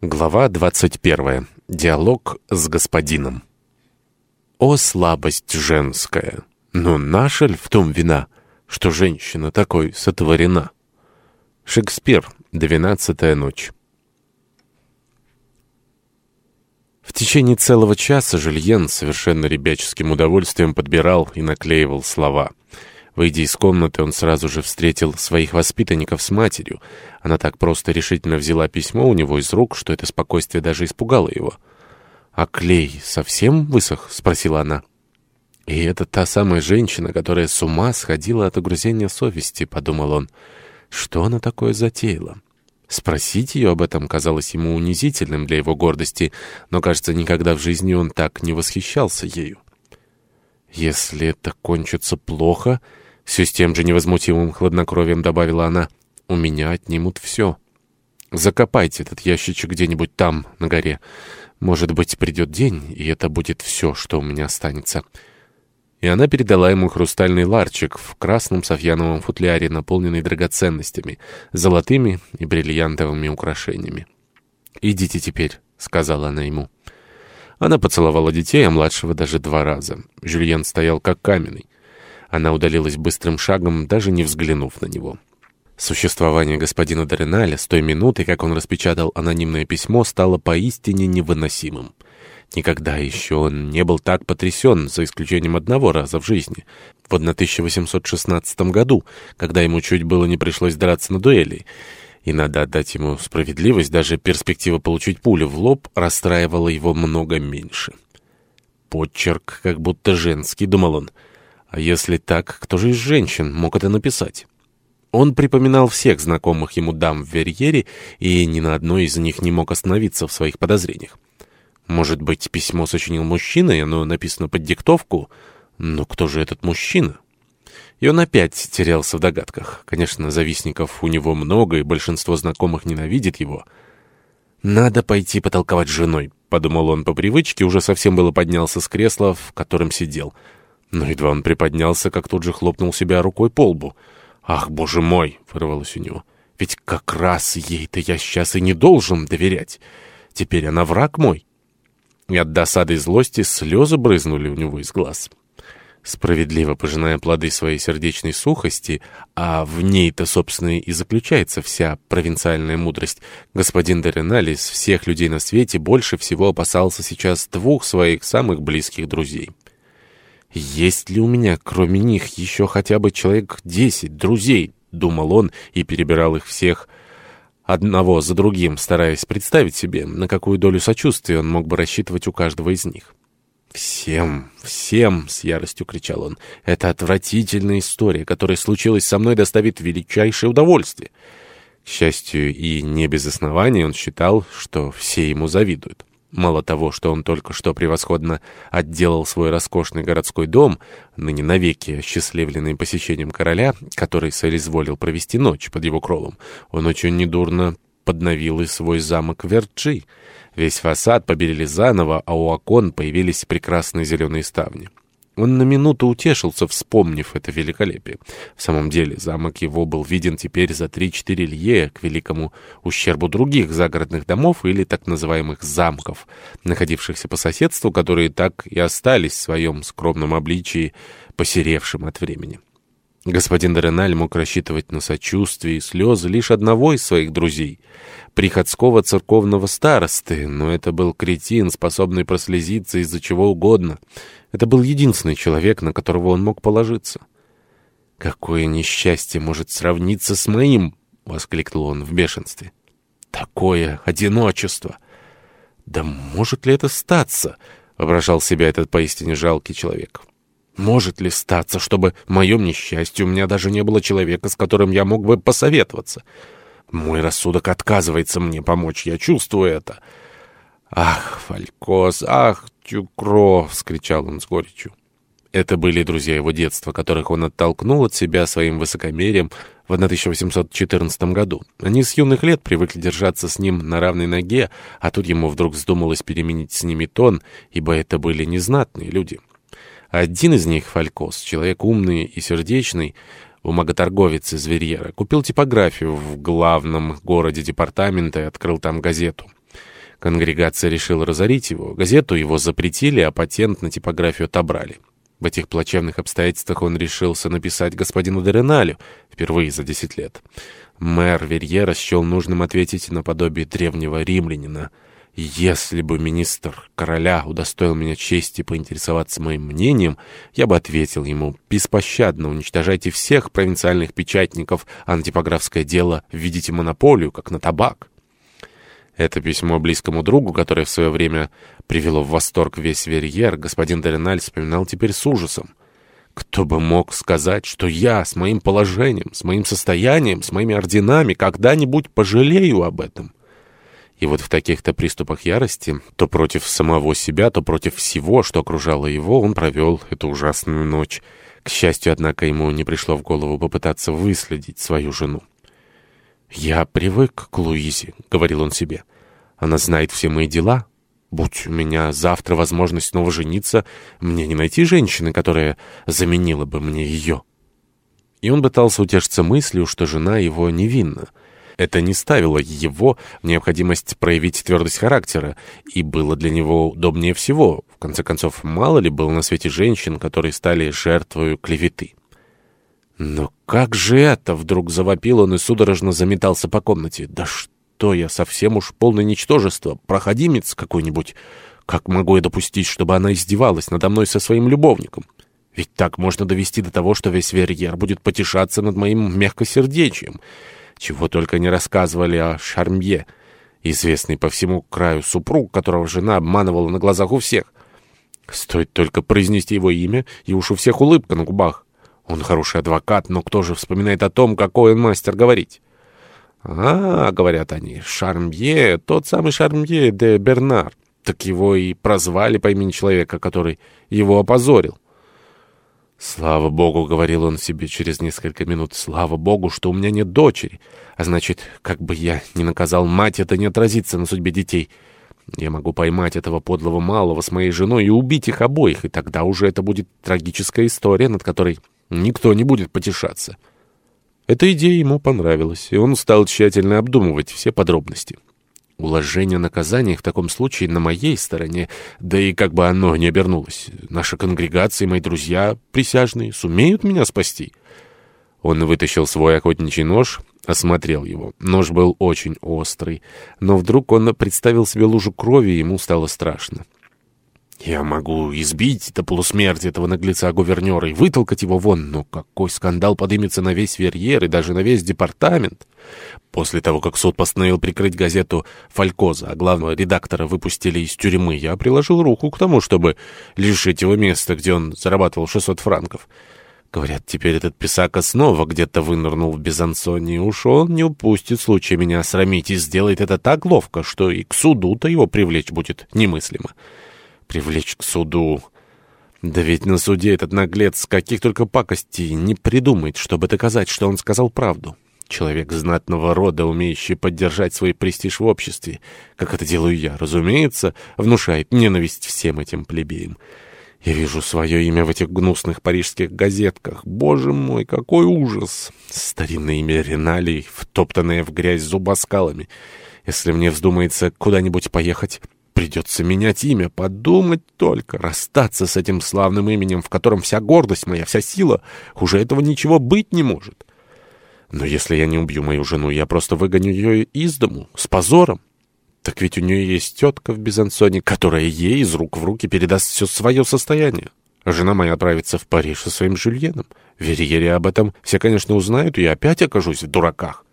Глава 21. Диалог с господином. О, слабость женская! Но наша ль в том вина, что женщина такой сотворена? Шекспир. Двенадцатая ночь. В течение целого часа Жильен совершенно ребяческим удовольствием подбирал и наклеивал слова — Выйдя из комнаты, он сразу же встретил своих воспитанников с матерью. Она так просто решительно взяла письмо у него из рук, что это спокойствие даже испугало его. «А клей совсем высох?» — спросила она. «И это та самая женщина, которая с ума сходила от огрузения совести», — подумал он. «Что она такое затеяла?» Спросить ее об этом казалось ему унизительным для его гордости, но, кажется, никогда в жизни он так не восхищался ею. «Если это кончится плохо...» Все с тем же невозмутимым хладнокровием добавила она. «У меня отнимут все. Закопайте этот ящичек где-нибудь там, на горе. Может быть, придет день, и это будет все, что у меня останется». И она передала ему хрустальный ларчик в красном софьяновом футляре, наполненный драгоценностями, золотыми и бриллиантовыми украшениями. «Идите теперь», — сказала она ему. Она поцеловала детей, а младшего даже два раза. Жюльен стоял как каменный. Она удалилась быстрым шагом, даже не взглянув на него. Существование господина Дореналя с той минуты, как он распечатал анонимное письмо, стало поистине невыносимым. Никогда еще он не был так потрясен, за исключением одного раза в жизни. В 1816 году, когда ему чуть было не пришлось драться на дуэли. И надо отдать ему справедливость, даже перспектива получить пулю в лоб расстраивала его много меньше. «Почерк как будто женский», — думал он, — а если так, кто же из женщин мог это написать? Он припоминал всех знакомых ему дам в Верьере и ни на одной из них не мог остановиться в своих подозрениях. Может быть, письмо сочинил мужчина, и оно написано под диктовку? Но кто же этот мужчина? И он опять терялся в догадках. Конечно, завистников у него много, и большинство знакомых ненавидит его. «Надо пойти потолковать с женой», — подумал он по привычке, уже совсем было поднялся с кресла, в котором сидел — но едва он приподнялся, как тут же хлопнул себя рукой по лбу. «Ах, боже мой!» — вырвалось у него. «Ведь как раз ей-то я сейчас и не должен доверять. Теперь она враг мой». И от досады и злости слезы брызнули у него из глаз. Справедливо пожиная плоды своей сердечной сухости, а в ней-то, собственно, и заключается вся провинциальная мудрость, господин Дореналь из всех людей на свете больше всего опасался сейчас двух своих самых близких друзей — «Есть ли у меня, кроме них, еще хотя бы человек десять друзей?» — думал он и перебирал их всех одного за другим, стараясь представить себе, на какую долю сочувствия он мог бы рассчитывать у каждого из них. «Всем, всем!» — с яростью кричал он. «Это отвратительная история, которая случилась со мной, доставит величайшее удовольствие». К счастью, и не без основания он считал, что все ему завидуют. Мало того, что он только что превосходно отделал свой роскошный городской дом, ныне навеки осчастливленный посещением короля, который соизволил провести ночь под его кровом, он очень недурно подновил и свой замок Верджи. Весь фасад побелили заново, а у окон появились прекрасные зеленые ставни. Он на минуту утешился, вспомнив это великолепие. В самом деле, замок его был виден теперь за три-четыре лье к великому ущербу других загородных домов или так называемых замков, находившихся по соседству, которые так и остались в своем скромном обличии, посеревшим от времени. Господин Дореналь мог рассчитывать на сочувствие и слезы лишь одного из своих друзей — приходского церковного старосты, но это был кретин, способный прослезиться из-за чего угодно — это был единственный человек, на которого он мог положиться. «Какое несчастье может сравниться с моим!» — воскликнул он в бешенстве. «Такое одиночество!» «Да может ли это статься?» — воображал себя этот поистине жалкий человек. «Может ли статься, чтобы в моем несчастье у меня даже не было человека, с которым я мог бы посоветоваться? Мой рассудок отказывается мне помочь, я чувствую это». «Ах, Фалькос, ах, Тюкро!» — вскричал он с горечью. Это были друзья его детства, которых он оттолкнул от себя своим высокомерием в 1814 году. Они с юных лет привыкли держаться с ним на равной ноге, а тут ему вдруг вздумалось переменить с ними тон, ибо это были незнатные люди. Один из них, Фалькос, человек умный и сердечный, бумаготорговец из Верьера, купил типографию в главном городе департамента и открыл там газету. Конгрегация решила разорить его, газету его запретили, а патент на типографию отобрали. В этих плачевных обстоятельствах он решился написать господину Дереналю впервые за десять лет. Мэр Верьера счел нужным ответить наподобие древнего римлянина. «Если бы министр короля удостоил меня чести поинтересоваться моим мнением, я бы ответил ему, беспощадно уничтожайте всех провинциальных печатников, а на типографское дело введите монополию, как на табак». Это письмо близкому другу, которое в свое время привело в восторг весь Верьер, господин Дереналь вспоминал теперь с ужасом. Кто бы мог сказать, что я с моим положением, с моим состоянием, с моими орденами когда-нибудь пожалею об этом? И вот в таких-то приступах ярости, то против самого себя, то против всего, что окружало его, он провел эту ужасную ночь. К счастью, однако, ему не пришло в голову попытаться выследить свою жену. «Я привык к Луизе», — говорил он себе. «Она знает все мои дела. Будь у меня завтра возможность снова жениться, мне не найти женщины, которая заменила бы мне ее». И он пытался утешиться мыслью, что жена его невинна. Это не ставило его в необходимость проявить твердость характера, и было для него удобнее всего. В конце концов, мало ли было на свете женщин, которые стали жертвой клеветы. «Но как же это?» — вдруг завопил он и судорожно заметался по комнате. «Да что я, совсем уж полное ничтожество, проходимец какой-нибудь. Как могу я допустить, чтобы она издевалась надо мной со своим любовником? Ведь так можно довести до того, что весь Верьер будет потешаться над моим мягкосердечием. Чего только не рассказывали о Шармье, известный по всему краю супруг, которого жена обманывала на глазах у всех. Стоит только произнести его имя, и уж у всех улыбка на губах. Он хороший адвокат, но кто же вспоминает о том, какой он мастер говорить? «А, — говорят они, — Шармье, тот самый Шармье де Бернар. Так его и прозвали по имени человека, который его опозорил». «Слава Богу», — говорил он себе через несколько минут, — «слава Богу, что у меня нет дочери. А значит, как бы я ни наказал мать, это не отразится на судьбе детей. Я могу поймать этого подлого малого с моей женой и убить их обоих, и тогда уже это будет трагическая история, над которой Никто не будет потешаться. Эта идея ему понравилась, и он стал тщательно обдумывать все подробности. Уложение наказания в таком случае на моей стороне, да и как бы оно ни обернулось. Наша конгрегация и мои друзья присяжные сумеют меня спасти. Он вытащил свой охотничий нож, осмотрел его. Нож был очень острый, но вдруг он представил себе лужу крови, и ему стало страшно. Я могу избить до полусмерти этого наглеца-гувернера и вытолкать его вон, но какой скандал подымется на весь Верьер и даже на весь департамент. После того, как суд постановил прикрыть газету «Фалькоза», а главного редактора выпустили из тюрьмы, я приложил руку к тому, чтобы лишить его места, где он зарабатывал 600 франков. Говорят, теперь этот писака снова где-то вынырнул в Безансоне, и уж он не упустит случая меня срамить и сделает это так ловко, что и к суду-то его привлечь будет немыслимо привлечь к суду. Да ведь на суде этот наглец каких только пакостей не придумает, чтобы доказать, что он сказал правду. Человек знатного рода, умеющий поддержать свой престиж в обществе, как это делаю я, разумеется, внушает ненависть всем этим плебеям. Я вижу свое имя в этих гнусных парижских газетках. Боже мой, какой ужас! Старинное имя Реналий, втоптанное в грязь зубоскалами. Если мне вздумается куда-нибудь поехать... Придется менять имя, подумать только, расстаться с этим славным именем, в котором вся гордость моя, вся сила, уже этого ничего быть не может. Но если я не убью мою жену, я просто выгоню ее из дому, с позором. Так ведь у нее есть тетка в Безансоне, которая ей из рук в руки передаст все свое состояние. Жена моя отправится в Париж со своим Жюльеном. В Верьере об этом все, конечно, узнают, и я опять окажусь в дураках.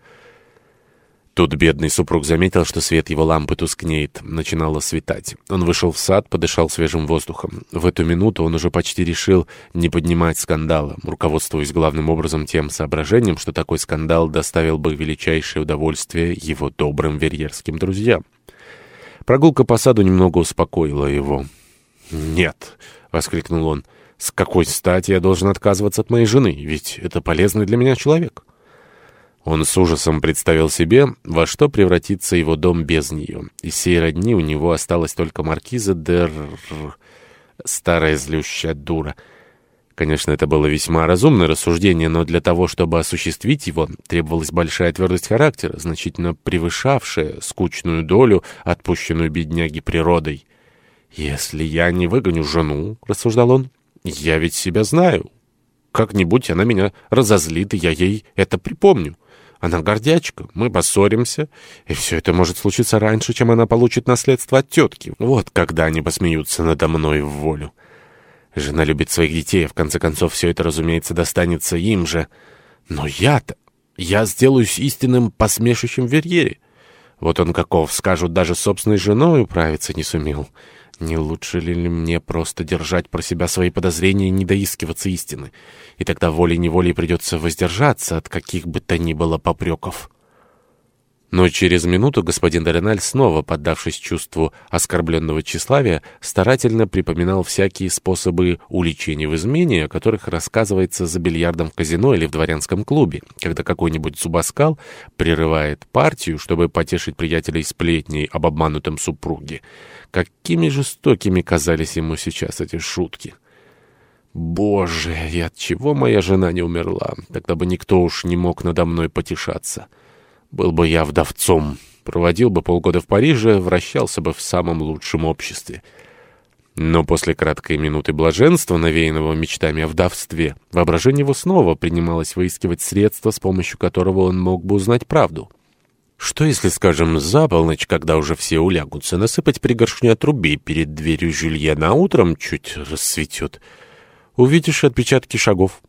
Тут бедный супруг заметил, что свет его лампы тускнеет. Начинало светать. Он вышел в сад, подышал свежим воздухом. В эту минуту он уже почти решил не поднимать скандала, руководствуясь главным образом тем соображением, что такой скандал доставил бы величайшее удовольствие его добрым верьерским друзьям. Прогулка по саду немного успокоила его. «Нет!» — воскликнул он. «С какой стати я должен отказываться от моей жены? Ведь это полезный для меня человек». Он с ужасом представил себе, во что превратится его дом без нее. Из сей родни у него осталась только маркиза Дер... старая злющая дура. Конечно, это было весьма разумное рассуждение, но для того, чтобы осуществить его, требовалась большая твердость характера, значительно превышавшая скучную долю, отпущенную бедняги природой. «Если я не выгоню жену, — рассуждал он, — я ведь себя знаю. Как-нибудь она меня разозлит, и я ей это припомню. Она гордячка, мы поссоримся, и все это может случиться раньше, чем она получит наследство от тетки. Вот когда они посмеются надо мной в волю». Жена любит своих детей, а в конце концов все это, разумеется, достанется им же. Но я-то... Я сделаюсь истинным посмешищем в Верьере. Вот он каков, скажут, даже собственной женой управиться не сумел. Не лучше ли мне просто держать про себя свои подозрения и не доискиваться истины? И тогда волей-неволей придется воздержаться от каких бы то ни было попреков». Но через минуту господин Дореналь, снова поддавшись чувству оскорбленного тщеславия, старательно припоминал всякие способы уличения в измене, о которых рассказывается за бильярдом в казино или в дворянском клубе, когда какой-нибудь зубоскал прерывает партию, чтобы потешить приятелей сплетней об обманутом супруге. Какими жестокими казались ему сейчас эти шутки! «Боже, и от чего моя жена не умерла? Тогда бы никто уж не мог надо мной потешаться». Был бы я вдовцом, проводил бы полгода в Париже, вращался бы в самом лучшем обществе. Но после краткой минуты блаженства, навеянного мечтами о вдовстве, воображение его снова принималось выискивать средства, с помощью которого он мог бы узнать правду. Что если, скажем, за полночь, когда уже все улягутся, насыпать пригоршню отрубей перед дверью Жюльена, а утром чуть рассветет? Увидишь отпечатки шагов.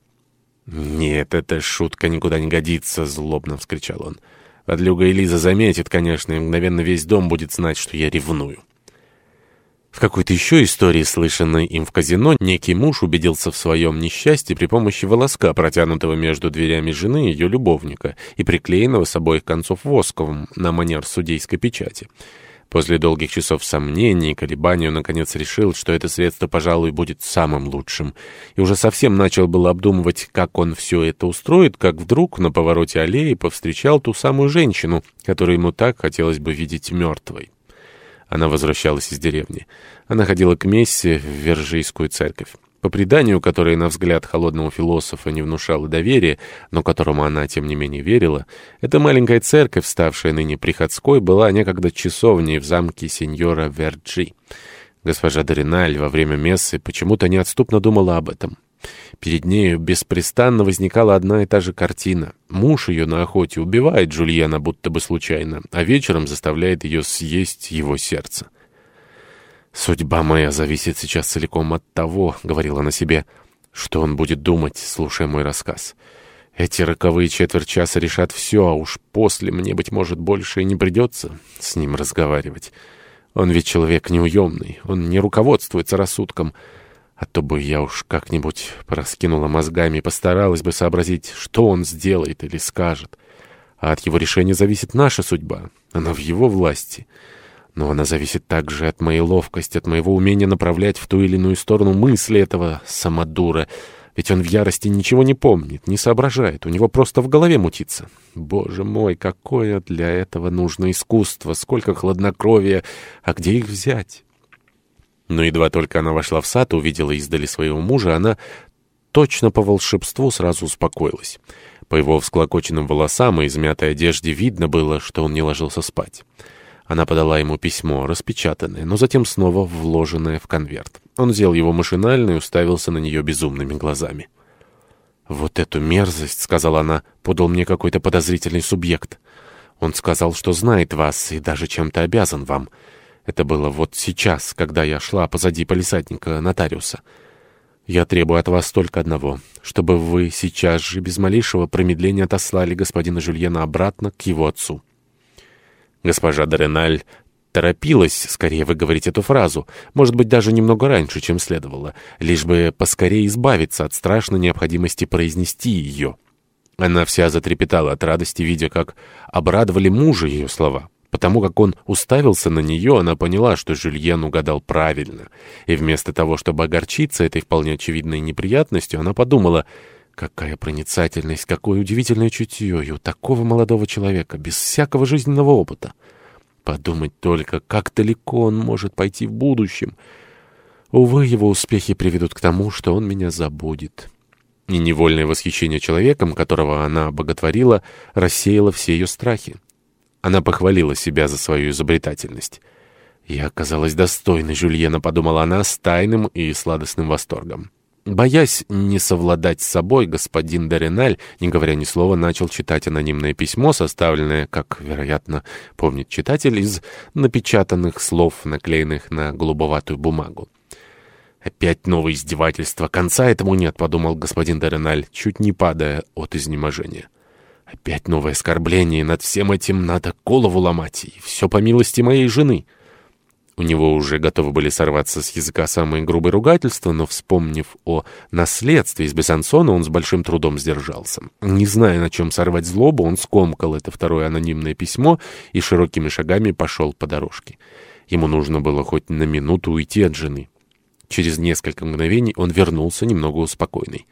«Нет, эта шутка никуда не годится», — злобно вскричал он. Подлюга Элиза заметит, конечно, и мгновенно весь дом будет знать, что я ревную. В какой-то еще истории, слышанной им в казино, некий муж убедился в своем несчастье при помощи волоска, протянутого между дверями жены и ее любовника, и приклеенного с обоих концов восковым на манер судейской печати. После долгих часов сомнений и колебаний он, наконец, решил, что это средство, пожалуй, будет самым лучшим. И уже совсем начал было обдумывать, как он все это устроит, как вдруг на повороте аллеи повстречал ту самую женщину, которую ему так хотелось бы видеть мертвой. Она возвращалась из деревни. Она ходила к мессе в Вержийскую церковь. По преданию, которое, на взгляд холодного философа, не внушало доверия, но которому она, тем не менее, верила, эта маленькая церковь, ставшая ныне приходской, была некогда часовней в замке сеньора Верджи. Госпожа Дориналь во время мессы почему-то неотступно думала об этом. Перед нею беспрестанно возникала одна и та же картина. Муж ее на охоте убивает Джульена будто бы случайно, а вечером заставляет ее съесть его сердце. «Судьба моя зависит сейчас целиком от того», — говорила она себе, — «что он будет думать, слушая мой рассказ. Эти роковые четверть часа решат все, а уж после мне, быть может, больше и не придется с ним разговаривать. Он ведь человек неуемный, он не руководствуется рассудком». А то бы я уж как-нибудь пораскинула мозгами и постаралась бы сообразить, что он сделает или скажет. А от его решения зависит наша судьба. Она в его власти. Но она зависит также от моей ловкости, от моего умения направлять в ту или иную сторону мысли этого самодура. Ведь он в ярости ничего не помнит, не соображает, у него просто в голове мутится. Боже мой, какое для этого нужно искусство, сколько хладнокровия, а где их взять? Но едва только она вошла в сад и увидела издали своего мужа, она точно по волшебству сразу успокоилась. По его всклокоченным волосам и измятой одежде видно было, что он не ложился спать. Она подала ему письмо, распечатанное, но затем снова вложенное в конверт. Он взял его машинально и уставился на нее безумными глазами. «Вот эту мерзость, — сказала она, — подал мне какой-то подозрительный субъект. Он сказал, что знает вас и даже чем-то обязан вам. Это было вот сейчас, когда я шла позади полисадника нотариуса. Я требую от вас только одного, чтобы вы сейчас же без малейшего промедления отослали господина Жюльена обратно к его отцу». Госпожа Дореналь торопилась скорее выговорить эту фразу, может быть, даже немного раньше, чем следовало, лишь бы поскорее избавиться от страшной необходимости произнести ее. Она вся затрепетала от радости, видя, как обрадовали мужа ее слова. Потому как он уставился на нее, она поняла, что Жюльен угадал правильно. И вместо того, чтобы огорчиться этой вполне очевидной неприятностью, она подумала — Какая проницательность, какое удивительное чутье и у такого молодого человека, без всякого жизненного опыта. Подумать только, как далеко он может пойти в будущем. Увы, его успехи приведут к тому, что он меня забудет. И невольное восхищение человеком, которого она боготворила, рассеяло все ее страхи. Она похвалила себя за свою изобретательность. «Я оказалась достойной Жюльена», — подумала она с тайным и сладостным восторгом. Боясь не совладать с собой, господин Дореналь, не говоря ни слова, начал читать анонимное письмо, составленное, как, вероятно, помнит читатель, из напечатанных слов, наклеенных на голубоватую бумагу. «Опять новое издевательство. Конца этому нет», — подумал господин Дореналь, чуть не падая от изнеможения. «Опять новое оскорбление, над всем этим надо голову ломать, и все по милости моей жены». У него уже готовы были сорваться с языка самые грубые ругательства, но, вспомнив о наследстве из Бессансона, он с большим трудом сдержался. Не зная, на чем сорвать злобу, он скомкал это второе анонимное письмо и широкими шагами пошел по дорожке. Ему нужно было хоть на минуту уйти от жены. Через несколько мгновений он вернулся немного успокойный.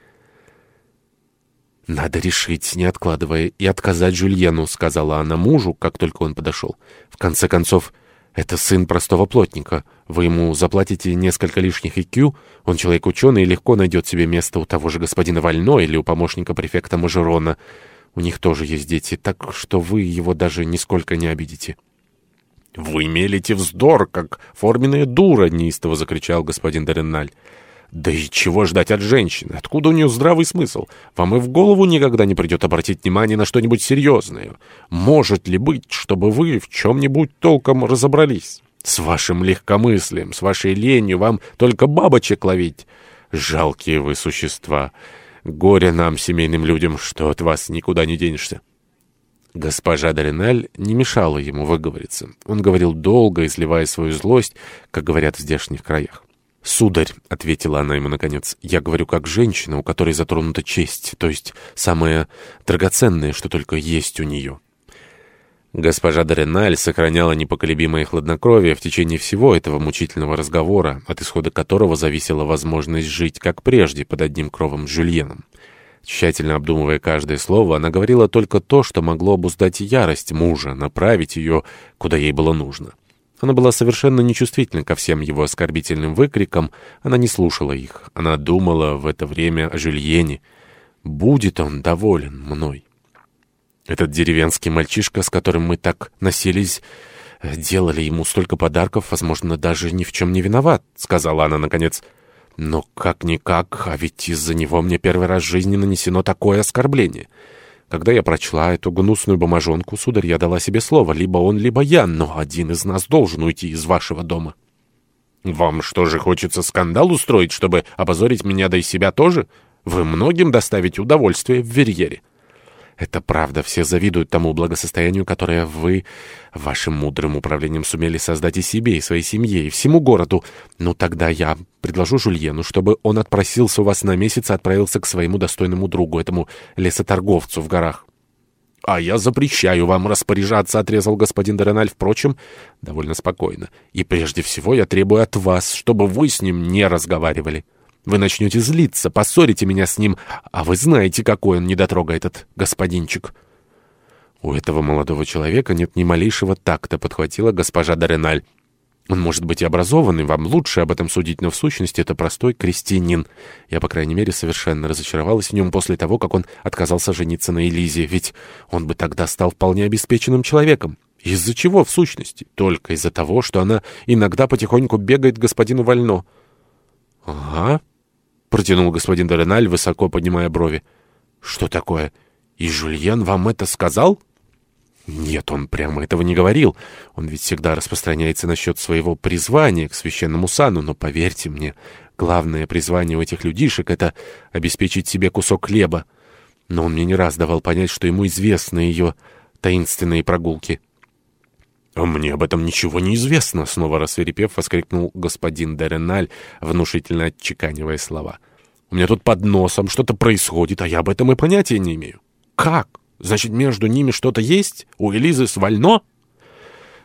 «Надо решить, не откладывая, и отказать Жюльену», — сказала она мужу, как только он подошел. «В конце концов...» Это сын простого плотника. Вы ему заплатите несколько лишних IQ, он человек ученый и легко найдет себе место у того же господина Вально или у помощника префекта Мажерона. У них тоже есть дети, так что вы его даже нисколько не обидите». «Вы мелите вздор, как форменная дура!» — неистово закричал господин Дореналь. Да и чего ждать от женщины? Откуда у нее здравый смысл? Вам и в голову никогда не придет обратить внимание на что-нибудь серьезное. Может ли быть, чтобы вы в чем-нибудь толком разобрались? С вашим легкомыслием, с вашей ленью вам только бабочек ловить. Жалкие вы существа. Горе нам, семейным людям, что от вас никуда не денешься. Госпожа Дориналь не мешала ему выговориться. Он говорил долго, изливая свою злость, как говорят в здешних краях. «Сударь», — ответила она ему наконец, — «я говорю как женщина, у которой затронута честь, то есть самое драгоценное, что только есть у нее». Госпожа Дореналь сохраняла непоколебимое хладнокровие в течение всего этого мучительного разговора, от исхода которого зависела возможность жить как прежде под одним кровом с Жюльеном. Тщательно обдумывая каждое слово, она говорила только то, что могло обуздать ярость мужа, направить ее, куда ей было нужно. Она была совершенно нечувствительна ко всем его оскорбительным выкрикам, она не слушала их. Она думала в это время о Жюльене. «Будет он доволен мной». Этот деревенский мальчишка, с которым мы так носились, делали ему столько подарков, возможно, даже ни в чем не виноват, — сказала она наконец. Но как-никак, а ведь из-за него мне первый раз в жизни нанесено такое оскорбление. Когда я прочла эту гнусную бумажонку, сударь, я дала себе слово, либо он, либо я, но один из нас должен уйти из вашего дома. Вам что же, хочется скандал устроить, чтобы опозорить меня да и себя тоже? Вы многим доставите удовольствие в Верьере. Это правда, все завидуют тому благосостоянию, которое вы вашим мудрым управлением сумели создать и себе, и своей семье, и всему городу. Ну, тогда я предложу Жульену, чтобы он отпросился у вас на месяц и отправился к своему достойному другу, этому лесоторговцу в горах. «А я запрещаю вам распоряжаться», — отрезал господин Дореналь, впрочем, довольно спокойно. «И прежде всего я требую от вас, чтобы вы с ним не разговаривали». Вы начнете злиться, поссорите меня с ним, а вы знаете, какой он недотрога этот господинчик». «У этого молодого человека нет ни малейшего такта», — подхватила госпожа Дореналь. «Он может быть и образованный, вам лучше об этом судить, но в сущности это простой крестьянин. Я, по крайней мере, совершенно разочаровалась в нем после того, как он отказался жениться на Элизе, ведь он бы тогда стал вполне обеспеченным человеком. Из-за чего, в сущности? Только из-за того, что она иногда потихоньку бегает господину Вально». «Ага», протянул господин Дореналь, высоко поднимая брови. «Что такое? И Жульен вам это сказал?» «Нет, он прямо этого не говорил. Он ведь всегда распространяется насчет своего призвания к священному сану, но поверьте мне, главное призвание у этих людишек — это обеспечить себе кусок хлеба. Но он мне не раз давал понять, что ему известны ее таинственные прогулки». «А мне об этом ничего не известно», — снова рассверепев, воскликнул господин Дереналь, внушительно отчеканивая слова. «У меня тут под носом что-то происходит, а я об этом и понятия не имею». «Как? Значит, между ними что-то есть? У Элизы свально?»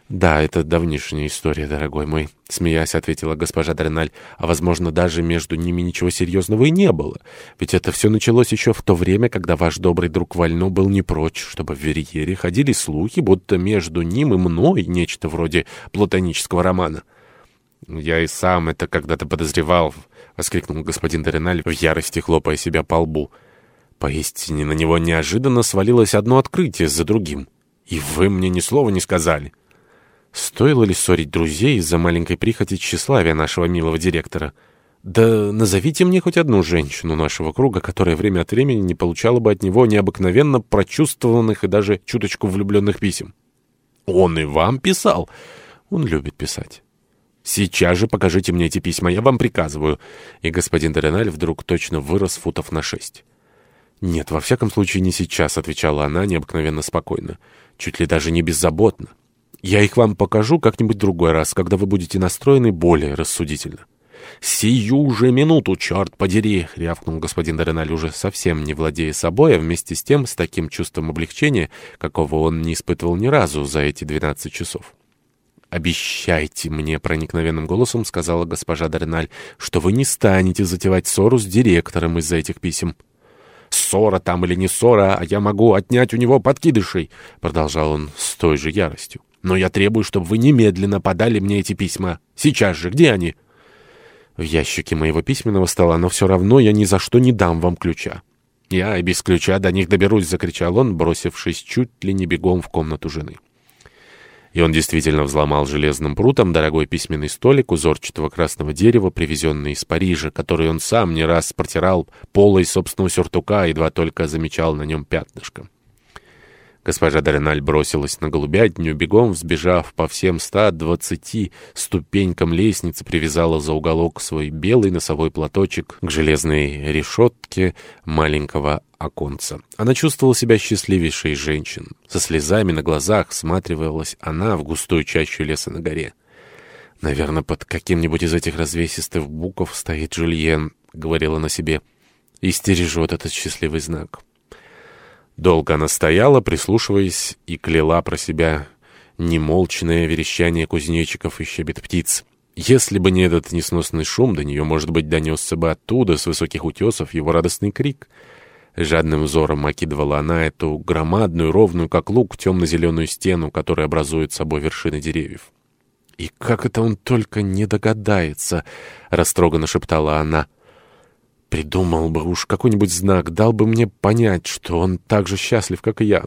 «Да, это давнишняя история, дорогой мой», — смеясь ответила госпожа Дреналь. «А, возможно, даже между ними ничего серьезного и не было. Ведь это все началось еще в то время, когда ваш добрый друг Вально был не прочь, чтобы в Верьере ходили слухи, будто между ним и мной нечто вроде платонического романа». «Я и сам это когда-то подозревал», — воскликнул господин Дореналь в ярости, хлопая себя по лбу. «Поистине на него неожиданно свалилось одно открытие за другим. И вы мне ни слова не сказали». Стоило ли ссорить друзей из-за маленькой прихоти тщеславия нашего милого директора? Да назовите мне хоть одну женщину нашего круга, которая время от времени не получала бы от него необыкновенно прочувствованных и даже чуточку влюбленных писем. Он и вам писал. Он любит писать. Сейчас же покажите мне эти письма, я вам приказываю. И господин Дореналь вдруг точно вырос футов на шесть. «Нет, во всяком случае, не сейчас», — отвечала она необыкновенно спокойно, чуть ли даже не беззаботно. «Я их вам покажу как-нибудь другой раз, когда вы будете настроены более рассудительно». «Сию же минуту, черт подери!» — рявкнул господин Дореналь, уже совсем не владея собой, а вместе с тем с таким чувством облегчения, какого он не испытывал ни разу за эти двенадцать часов. «Обещайте мне», — проникновенным голосом сказала госпожа Дореналь, «что вы не станете затевать ссору с директором из-за этих писем». «Ссора там или не ссора, а я могу отнять у него подкидышей», — продолжал он с той же яростью. «Но я требую, чтобы вы немедленно подали мне эти письма. Сейчас же. Где они?» «В ящике моего письменного стола, но все равно я ни за что не дам вам ключа». «Я и без ключа до них доберусь», — закричал он, бросившись чуть ли не бегом в комнату жены. И он действительно взломал железным прутом дорогой письменный столик узорчатого красного дерева, привезенный из Парижа, который он сам не раз протирал полой собственного сюртука, едва только замечал на нем пятнышко. Госпожа Дореналь бросилась на голубятню, бегом взбежав по всем ста двадцати ступенькам лестницы, привязала за уголок свой белый носовой платочек к железной решетке маленького оконца. Она чувствовала себя счастливейшей женщин. Со слезами на глазах всматривалась она в густую чащу леса на горе. «Наверное, под каким-нибудь из этих развесистых букв стоит Жюльен», — говорила она себе, — «и стережет этот счастливый знак». Долго она стояла, прислушиваясь, и кляла про себя немолчное верещание кузнечиков и щебет птиц. Если бы не этот несносный шум, до нее, может быть, донесся бы оттуда, с высоких утесов, его радостный крик. Жадным взором окидывала она эту громадную, ровную, как лук, темно-зеленую стену, которая образует собой вершины деревьев. «И как это он только не догадается!» — растроганно шептала она — Придумал бы уж какой-нибудь знак, дал бы мне понять, что он так же счастлив, как и я.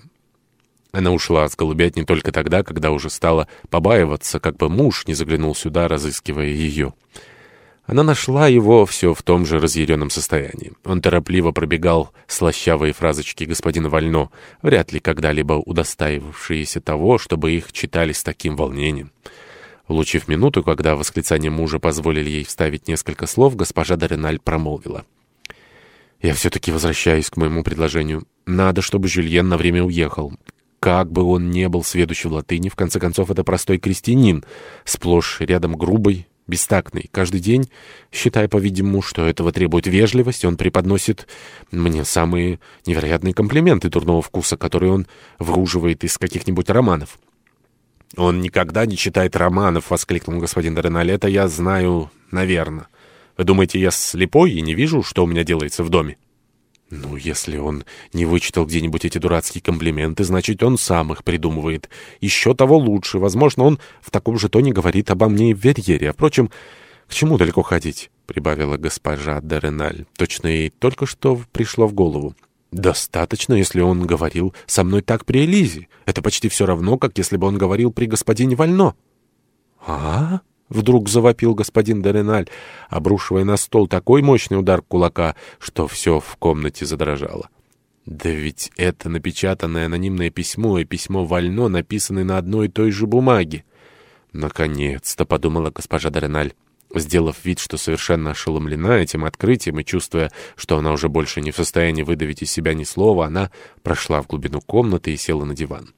Она ушла с голубятни только тогда, когда уже стала побаиваться, как бы муж не заглянул сюда, разыскивая ее. Она нашла его все в том же разъяренном состоянии. Он торопливо пробегал слащавые фразочки господина Вально, вряд ли когда-либо удостаивавшиеся того, чтобы их читали с таким волнением. Улучив минуту, когда восклицания мужа позволили ей вставить несколько слов, госпожа Дореналь промолвила. «Я все-таки возвращаюсь к моему предложению. Надо, чтобы Жюльен на время уехал. Как бы он не был сведущий в латыни, в конце концов, это простой крестьянин, сплошь рядом грубый, бестактный. Каждый день, считая, по-видимому, что этого требует вежливость, он преподносит мне самые невероятные комплименты дурного вкуса, которые он выуживает из каких-нибудь романов». «Он никогда не читает романов», — воскликнул господин Дореналь. «Это я знаю, наверное. Вы думаете, я слепой и не вижу, что у меня делается в доме?» «Ну, если он не вычитал где-нибудь эти дурацкие комплименты, значит, он сам их придумывает. Еще того лучше. Возможно, он в таком же тоне говорит обо мне в Верьере. А, впрочем, к чему далеко ходить?» — прибавила госпожа Дореналь. Точно ей только что пришло в голову. «Достаточно, если он говорил со мной так при Элизе. Это почти все равно, как если бы он говорил при господине Вально». «А?» — вдруг завопил господин Дереналь, обрушивая на стол такой мощный удар кулака, что все в комнате задрожало. «Да ведь это напечатанное анонимное письмо и письмо Вально написаны на одной и той же бумаге». «Наконец-то», — подумала госпожа Дереналь. Сделав вид, что совершенно ошеломлена этим открытием и чувствуя, что она уже больше не в состоянии выдавить из себя ни слова, она прошла в глубину комнаты и села на диван.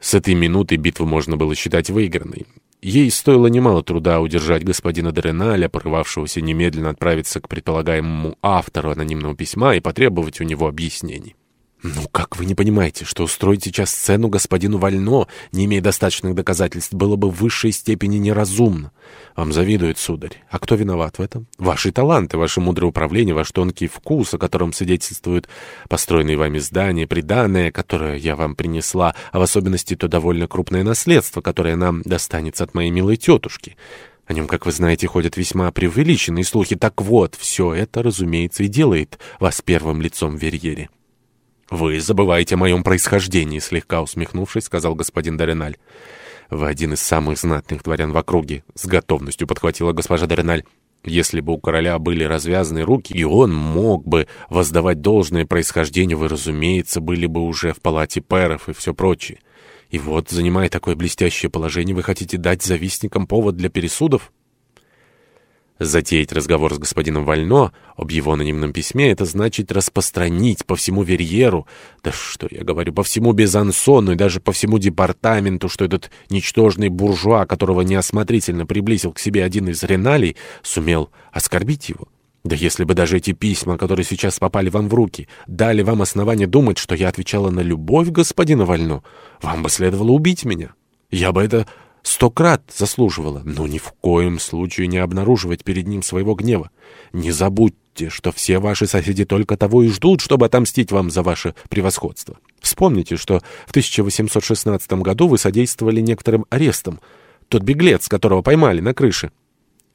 С этой минуты битву можно было считать выигранной. Ей стоило немало труда удержать господина Дереналя, порывавшегося немедленно отправиться к предполагаемому автору анонимного письма и потребовать у него объяснений. «Ну как вы не понимаете, что устроить сейчас сцену господину Вально, не имея достаточных доказательств, было бы в высшей степени неразумно? Вам завидует, сударь. А кто виноват в этом? Ваши таланты, ваше мудрое управление, ваш тонкий вкус, о котором свидетельствуют построенные вами здания, приданное, которое я вам принесла, а в особенности то довольно крупное наследство, которое нам достанется от моей милой тетушки». О нем, как вы знаете, ходят весьма преувеличенные слухи. Так вот, все это, разумеется, и делает вас первым лицом в Верьере». «Вы забываете о моем происхождении», — слегка усмехнувшись, сказал господин Дореналь. «Вы один из самых знатных дворян в округе», — с готовностью подхватила госпожа Дореналь. «Если бы у короля были развязаны руки, и он мог бы воздавать должное происхождению, вы, разумеется, были бы уже в палате пэров и все прочее. И вот, занимая такое блестящее положение, вы хотите дать завистникам повод для пересудов?» Затеять разговор с господином Вально об его анонимном письме — это значит распространить по всему Верьеру, да что я говорю, по всему Безансону и даже по всему департаменту, что этот ничтожный буржуа, которого неосмотрительно приблизил к себе один из реналей, сумел оскорбить его. Да если бы даже эти письма, которые сейчас попали вам в руки, дали вам основание думать, что я отвечала на любовь господина Вально, вам бы следовало убить меня. Я бы это сто крат заслуживала, но ни в коем случае не обнаруживать перед ним своего гнева. Не забудьте, что все ваши соседи только того и ждут, чтобы отомстить вам за ваше превосходство. Вспомните, что в 1816 году вы содействовали некоторым арестам. Тот беглец, которого поймали на крыше.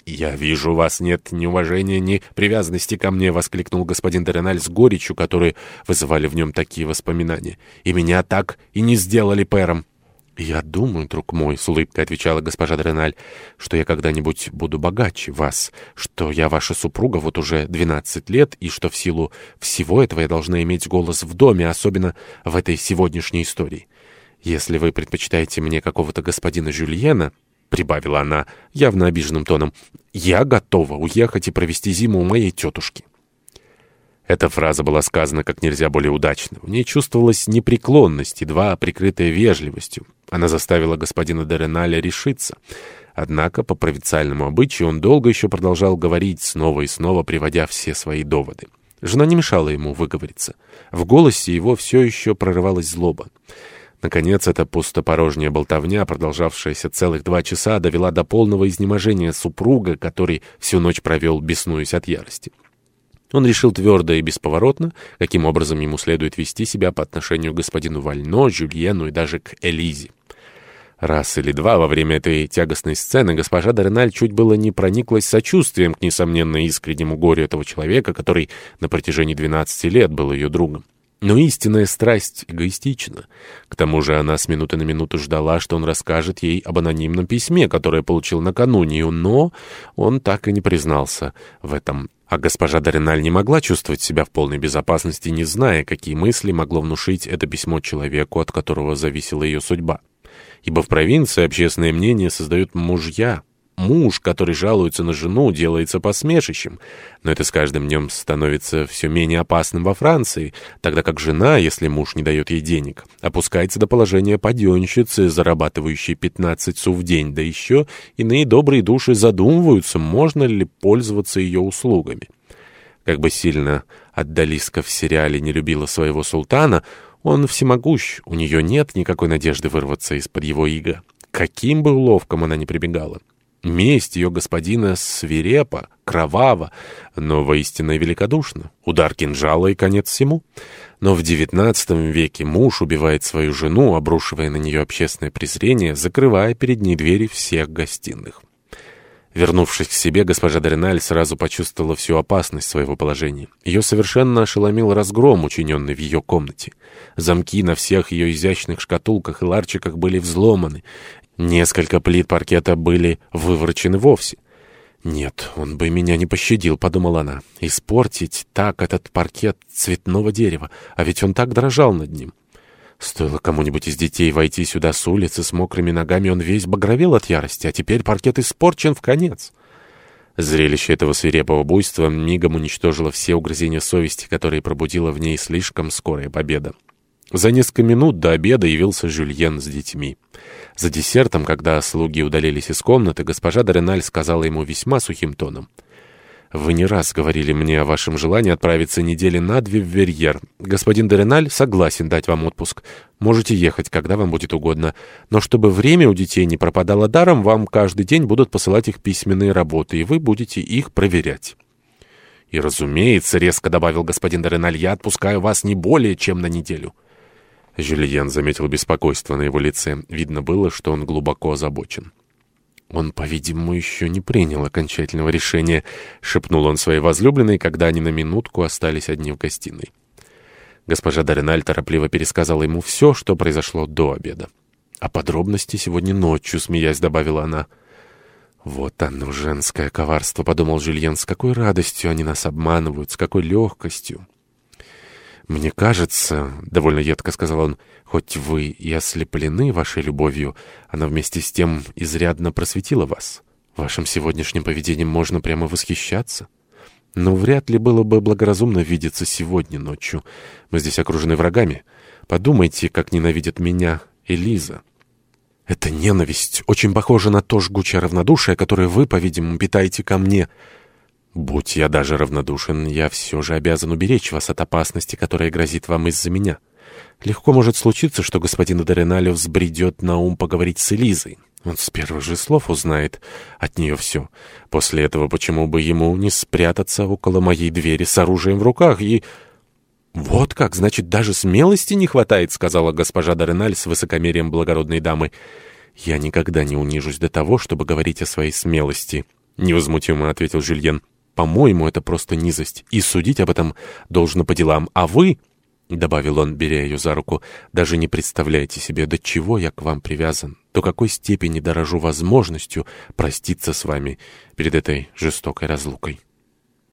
«Я вижу, у вас нет ни уважения, ни привязанности ко мне», — воскликнул господин Дореналь с горечью, которые вызывали в нем такие воспоминания. «И меня так и не сделали пэром». «Я думаю, друг мой», — с улыбкой отвечала госпожа Дреналь, «что я когда-нибудь буду богаче вас, что я ваша супруга вот уже 12 лет, и что в силу всего этого я должна иметь голос в доме, особенно в этой сегодняшней истории. Если вы предпочитаете мне какого-то господина Жюльена, — прибавила она явно обиженным тоном, — я готова уехать и провести зиму у моей тетушки». Эта фраза была сказана как нельзя более удачно. В ней чувствовалась непреклонность, едва прикрытая вежливостью. Она заставила господина Дереналя решиться. Однако, по провинциальному обычаю, он долго еще продолжал говорить, снова и снова приводя все свои доводы. Жена не мешала ему выговориться. В голосе его все еще прорывалась злоба. Наконец, эта пустопорожняя болтовня, продолжавшаяся целых два часа, довела до полного изнеможения супруга, который всю ночь провел, беснуясь от ярости. Он решил твердо и бесповоротно, каким образом ему следует вести себя по отношению к господину Вально, Жюльену и даже к Элизе. Раз или два во время этой тягостной сцены госпожа Дореналь чуть было не прониклась сочувствием к несомненно искреннему горю этого человека, который на протяжении 12 лет был ее другом. Но истинная страсть эгоистична. К тому же она с минуты на минуту ждала, что он расскажет ей об анонимном письме, которое получил накануне, но он так и не признался в этом а госпожа Дориналь не могла чувствовать себя в полной безопасности, не зная, какие мысли могло внушить это письмо человеку, от которого зависела ее судьба. Ибо в провинции общественное мнение создают мужья, Муж, который жалуется на жену, делается посмешищем. Но это с каждым днем становится все менее опасным во Франции, тогда как жена, если муж не дает ей денег, опускается до положения паденщицы, зарабатывающей 15 су в день, да еще иные добрые души задумываются, можно ли пользоваться ее услугами. Как бы сильно Отдалиска в сериале не любила своего султана, он всемогущ, у нее нет никакой надежды вырваться из-под его ига. Каким бы уловком она ни прибегала. Месть ее господина свирепа, кровава, но воистину великодушна. Удар кинжала и конец всему. Но в девятнадцатом веке муж убивает свою жену, обрушивая на нее общественное презрение, закрывая перед ней двери всех гостиных. Вернувшись к себе, госпожа Дреналь сразу почувствовала всю опасность своего положения. Ее совершенно ошеломил разгром, учиненный в ее комнате. Замки на всех ее изящных шкатулках и ларчиках были взломаны. Несколько плит паркета были выворочены вовсе. «Нет, он бы меня не пощадил», — подумала она. «Испортить так этот паркет цветного дерева, а ведь он так дрожал над ним». Стоило кому-нибудь из детей войти сюда с улицы с мокрыми ногами, он весь багровел от ярости, а теперь паркет испорчен в конец. Зрелище этого свирепого буйства мигом уничтожило все угрызения совести, которые пробудила в ней слишком скорая победа. За несколько минут до обеда явился Жюльен с детьми. За десертом, когда слуги удалились из комнаты, госпожа Дореналь сказала ему весьма сухим тоном. «Вы не раз говорили мне о вашем желании отправиться недели на две в Верьер. Господин Дореналь согласен дать вам отпуск. Можете ехать, когда вам будет угодно. Но чтобы время у детей не пропадало даром, вам каждый день будут посылать их письменные работы, и вы будете их проверять». «И, разумеется, — резко добавил господин Дореналь, — я отпускаю вас не более, чем на неделю». Жюльен заметил беспокойство на его лице. Видно было, что он глубоко озабочен. «Он, по-видимому, еще не принял окончательного решения», — шепнул он своей возлюбленной, когда они на минутку остались одни в гостиной. Госпожа Дариналь торопливо пересказала ему все, что произошло до обеда. «А подробности сегодня ночью», — смеясь добавила она. «Вот оно, женское коварство», — подумал Жюльен, — «с какой радостью они нас обманывают, с какой легкостью». «Мне кажется, — довольно едко сказал он, — хоть вы и ослеплены вашей любовью, она вместе с тем изрядно просветила вас. Вашим сегодняшним поведением можно прямо восхищаться. Но вряд ли было бы благоразумно видеться сегодня ночью. Мы здесь окружены врагами. Подумайте, как ненавидит меня Элиза». «Эта ненависть очень похожа на то жгучее равнодушие, которое вы, по-видимому, питаете ко мне». Будь я даже равнодушен, я все же обязан уберечь вас от опасности, которая грозит вам из-за меня. Легко может случиться, что господин Дореналев взбредет на ум поговорить с Элизой. Он с первых же слов узнает от нее все. После этого почему бы ему не спрятаться около моей двери с оружием в руках и... «Вот как, значит, даже смелости не хватает», — сказала госпожа Дореналь с высокомерием благородной дамы. «Я никогда не унижусь до того, чтобы говорить о своей смелости», — невозмутимо ответил Жюльен. По-моему, это просто низость, и судить об этом должно по делам. А вы, — добавил он, беря ее за руку, — даже не представляете себе, до чего я к вам привязан, до какой степени дорожу возможностью проститься с вами перед этой жестокой разлукой.